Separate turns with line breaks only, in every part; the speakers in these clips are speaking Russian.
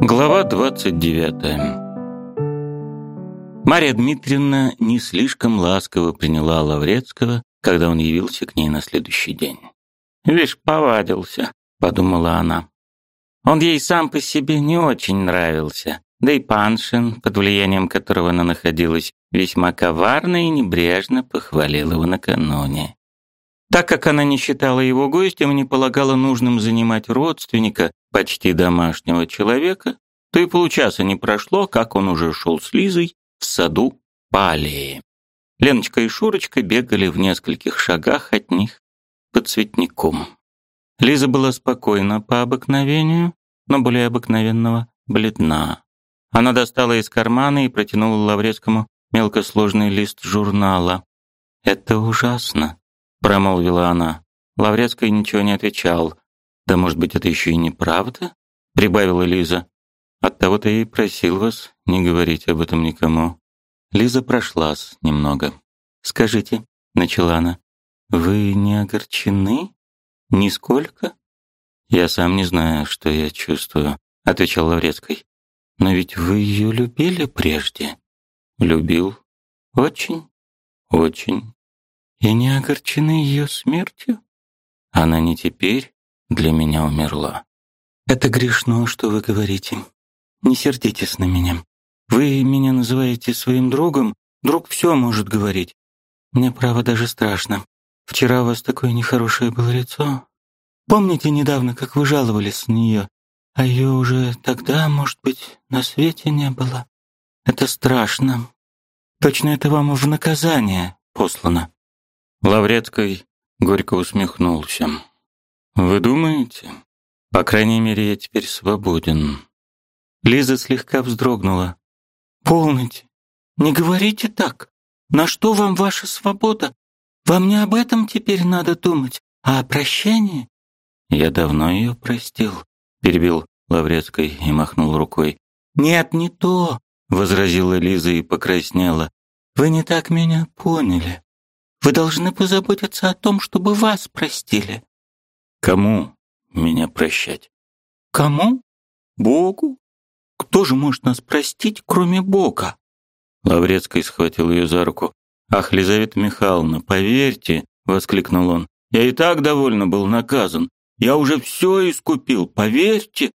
Глава 29. Мария Дмитриевна не слишком ласково приняла Лаврецкого, когда он явился к ней на следующий день. «Вишь, повадился», — подумала она. Он ей сам по себе не очень нравился, да и Паншин, под влиянием которого она находилась, весьма коварно и небрежно похвалил его накануне. Так как она не считала его гостем и не полагала нужным занимать родственника, почти домашнего человека, то и получаса не прошло, как он уже шел с Лизой в саду по. Леночка и Шурочка бегали в нескольких шагах от них под цветником. Лиза была спокойна по обыкновению, но более обыкновенного бледна. Она достала из кармана и протянула Лаврецкому мелкосложный лист журнала. «Это ужасно», — промолвила она. Лаврецкий ничего не отвечал. «Да, может быть, это еще и неправда?» — прибавила Лиза. «Оттого-то и просил вас не говорить об этом никому». Лиза прошлась немного. «Скажите», — начала она, — «вы не огорчены? Нисколько?» «Я сам не знаю, что я чувствую», — отвечал Лаврецкий. «Но ведь вы ее любили прежде?» «Любил. Очень, очень. И не огорчены ее смертью?» «Она не теперь для меня умерла». «Это грешно, что вы говорите. Не сердитесь на меня. Вы меня называете своим другом. Друг все может говорить. Мне, право, даже страшно. Вчера у вас такое нехорошее было лицо. Помните недавно, как вы жаловались на нее? А ее уже тогда, может быть, на свете не было. Это страшно. Точно это вам в наказание послано». Лаврецкий горько усмехнулся. «Вы думаете? По крайней мере, я теперь свободен».
Лиза слегка вздрогнула. «Полноте! Не говорите так! На что вам ваша свобода? Вам не об этом теперь надо думать, а о прощении?»
«Я давно ее простил», — перебил Лаврецкий и махнул рукой.
«Нет, не то», — возразила Лиза и покраснела. «Вы не так меня поняли. Вы должны позаботиться о том, чтобы вас простили».
«Кому меня прощать?»
«Кому? Богу. Кто же может нас простить, кроме Бога?»
Лаврецкий схватил ее за руку. «Ах, Лизавета Михайловна, поверьте!» — воскликнул он. «Я и так довольно был наказан. Я уже все искупил, поверьте!»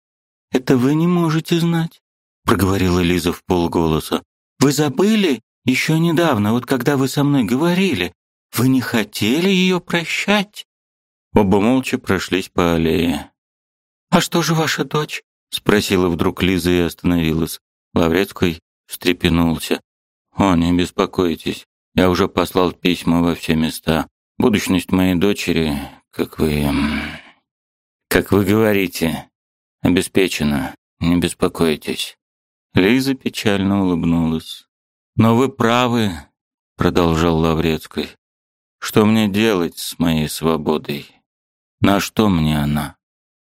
«Это вы не можете знать», — проговорила Лиза в полголоса. «Вы забыли еще недавно, вот когда вы со мной говорили. Вы не хотели ее прощать?»
Оба молча прошлись по аллее.
«А что же ваша дочь?»
— спросила вдруг Лиза и остановилась. Лаврецкий встрепенулся. «О, не беспокойтесь, я уже послал письма во все места. Будущность моей дочери, как вы... как вы говорите, обеспечена, не беспокойтесь». Лиза печально улыбнулась. «Но вы правы», — продолжал Лаврецкий. «Что мне делать с моей свободой? На что мне она?»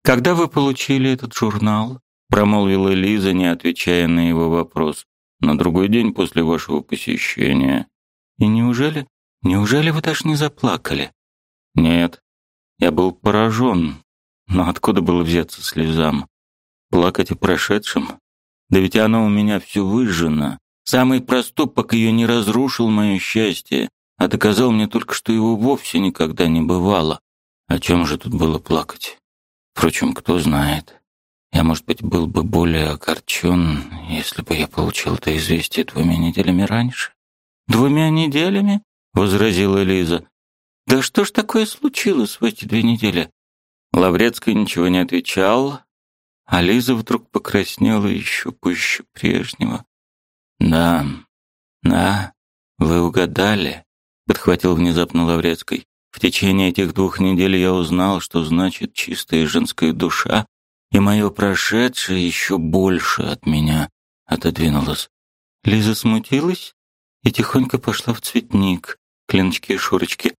«Когда вы получили этот журнал?» — промолвила Лиза, не отвечая на его вопрос. «На другой день после вашего посещения». «И неужели? Неужели вы даже не заплакали?» «Нет. Я был поражен. Но откуда было взяться слезам? Плакать о прошедшем? Да ведь оно у меня все выжжено. Самый проступок ее не разрушил мое счастье, а доказал мне только, что его вовсе никогда не бывало. О чем же тут было плакать? Впрочем, кто знает. Я, может быть, был бы более огорчен, если бы я получил это известие двумя неделями раньше.
«Двумя неделями?» — возразила Лиза. «Да что ж такое случилось в эти две недели?»
Лаврецкий ничего не отвечал, а Лиза вдруг покраснела еще пуще прежнего. «Да, да, вы угадали», — подхватил внезапно Лаврецкий. «В течение этих двух недель я узнал, что значит чистая женская душа, и мое прошедшее еще больше от меня отодвинулось».
Лиза смутилась и тихонько пошла в цветник, к Леночке и Шурочке.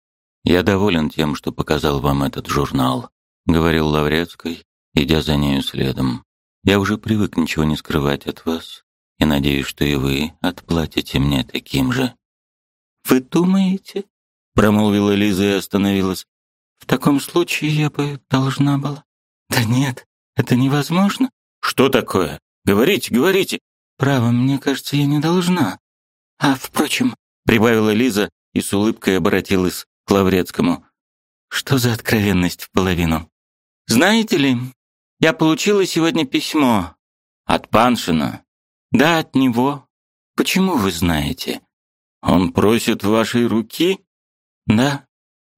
«Я доволен тем, что показал вам этот журнал», — говорил Лаврецкий, идя за нею следом. «Я уже привык ничего не скрывать от вас и надеюсь, что и вы отплатите мне таким же».
«Вы думаете?» — промолвила Лиза и остановилась. «В таком случае я бы должна была...» «Да нет, это невозможно».
«Что такое?» — Говорите, говорите.
Право, мне кажется, я не должна. А, впрочем, прибавила Лиза и с улыбкой обратилась к Лаврецкому. Что за откровенность в половину? Знаете ли, я получила сегодня письмо.
От Паншина?
Да, от него. Почему вы знаете?
Он просит вашей руки?
Да,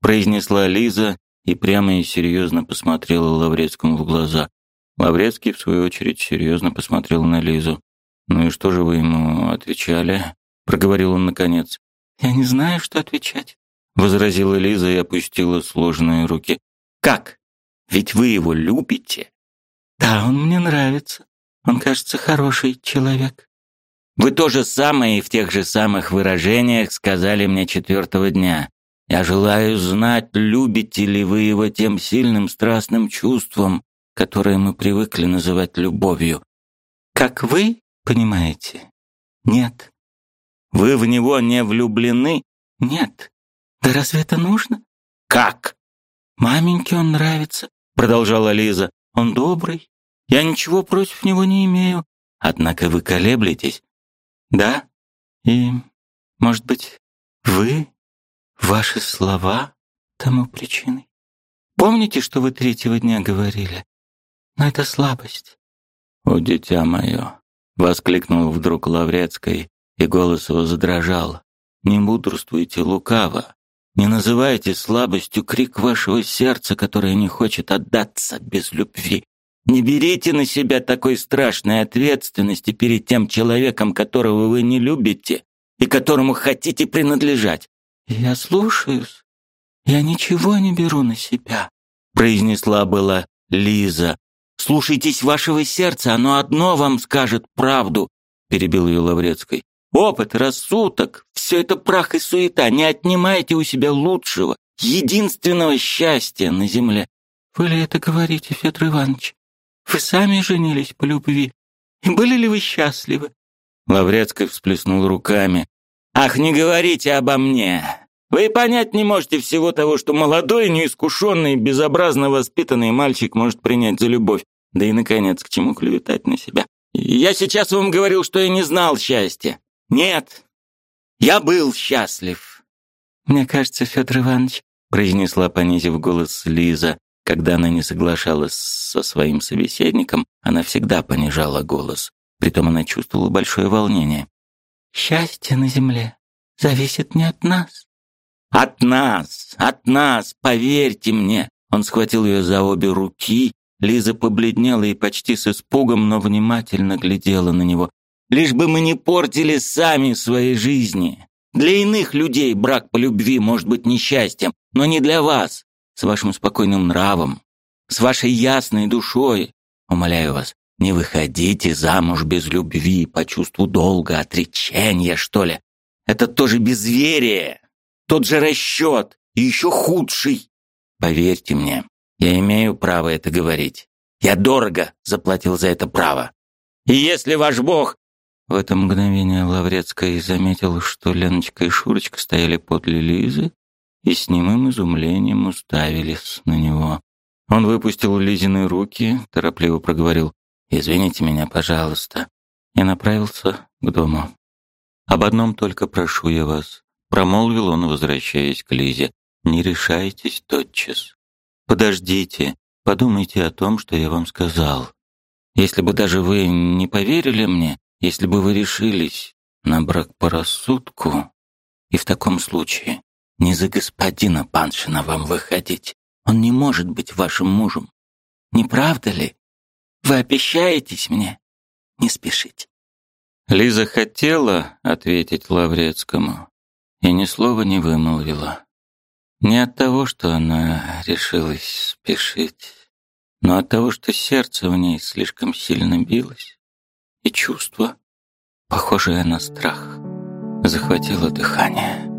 произнесла Лиза и прямо и серьезно посмотрела Лаврецкому в глаза. Лаврецкий, в свою очередь, серьезно посмотрел на Лизу. «Ну и что же вы ему отвечали?» — проговорил он наконец.
«Я не знаю, что отвечать», —
возразила Лиза и опустила сложенные руки. «Как? Ведь вы его любите?»
«Да, он мне нравится. Он, кажется, хороший человек».
«Вы то же самое и в тех же самых выражениях сказали мне четвертого дня. Я желаю знать, любите ли вы его тем сильным страстным чувством, которое мы привыкли называть любовью.
Как вы понимаете? Нет.
Вы в него не влюблены?
Нет. Да разве это нужно?
Как?
Маменьке он нравится,
продолжала Лиза.
Он добрый. Я ничего против него не имею.
Однако вы колеблетесь.
Да? И, может быть, вы, ваши слова тому причиной? Помните, что вы третьего дня говорили? Но это слабость.
«О, дитя мое!» — воскликнул вдруг Лаврецкой, и голос его задрожал. «Не мудрствуйте лукаво, не называйте слабостью крик вашего сердца, которое не хочет отдаться без любви. Не берите на себя такой страшной ответственности перед тем человеком, которого вы не любите и которому хотите принадлежать.
Я слушаюсь. Я ничего не беру на себя, произнесла была Лиза, Слушайтесь вашего сердца, оно одно вам скажет правду, перебил ее Лаврецкой. Опыт, рассудок все это прах и суета. Не отнимайте у себя лучшего, единственного счастья на земле. Вы ли это говорите, Федор Иванович? Вы сами женились по любви. И были ли вы счастливы?
Лаврецкий всплеснул руками. Ах, не говорите обо мне. Вы понять не можете всего того, что молодой, неискушенный, безобразно воспитанный мальчик может принять за любовь. Да и, наконец, к чему клеветать на себя? Я сейчас вам говорил, что я не знал счастья. Нет, я был счастлив.
Мне кажется, Федор Иванович, произнесла, понизив голос Лиза, когда она не соглашалась со своим собеседником, она всегда понижала голос. Притом она чувствовала большое волнение. Счастье на земле зависит не от нас,
от нас, от нас, поверьте мне. Он схватил ее за обе руки. Лиза побледнела и почти с испугом, но внимательно глядела на него. Лишь бы мы не портили сами своей жизни. Для иных людей брак по любви может быть несчастьем, но не для вас, с вашим спокойным нравом, с вашей ясной душой. Умоляю вас, не выходите замуж без любви, по чувству долга, отречения, что ли. Это тоже безверие. Тот же расчет, и еще худший. Поверьте мне, я имею право это говорить. Я дорого заплатил за это право. И если ваш Бог...» В это мгновение Лаврецкая заметил, что Леночка и Шурочка стояли подле Лизы и с немым изумлением уставились на него. Он выпустил Лизины руки, торопливо проговорил «Извините меня, пожалуйста», и направился к дому. «Об одном только прошу я вас. Промолвил он, возвращаясь к Лизе. «Не решайтесь тотчас. Подождите, подумайте о том, что я вам сказал. Если бы даже вы не поверили мне, если бы вы решились на брак по рассудку, и в таком случае не за господина Паншина вам выходить. Он не может быть вашим мужем. Не правда ли? Вы обещаетесь мне? Не спешите». Лиза хотела ответить Лаврецкому, и ни слова не вымолвила. Не от того, что она решилась спешить, но от того, что сердце в ней слишком сильно билось, и чувство, похожее на страх, захватило дыхание.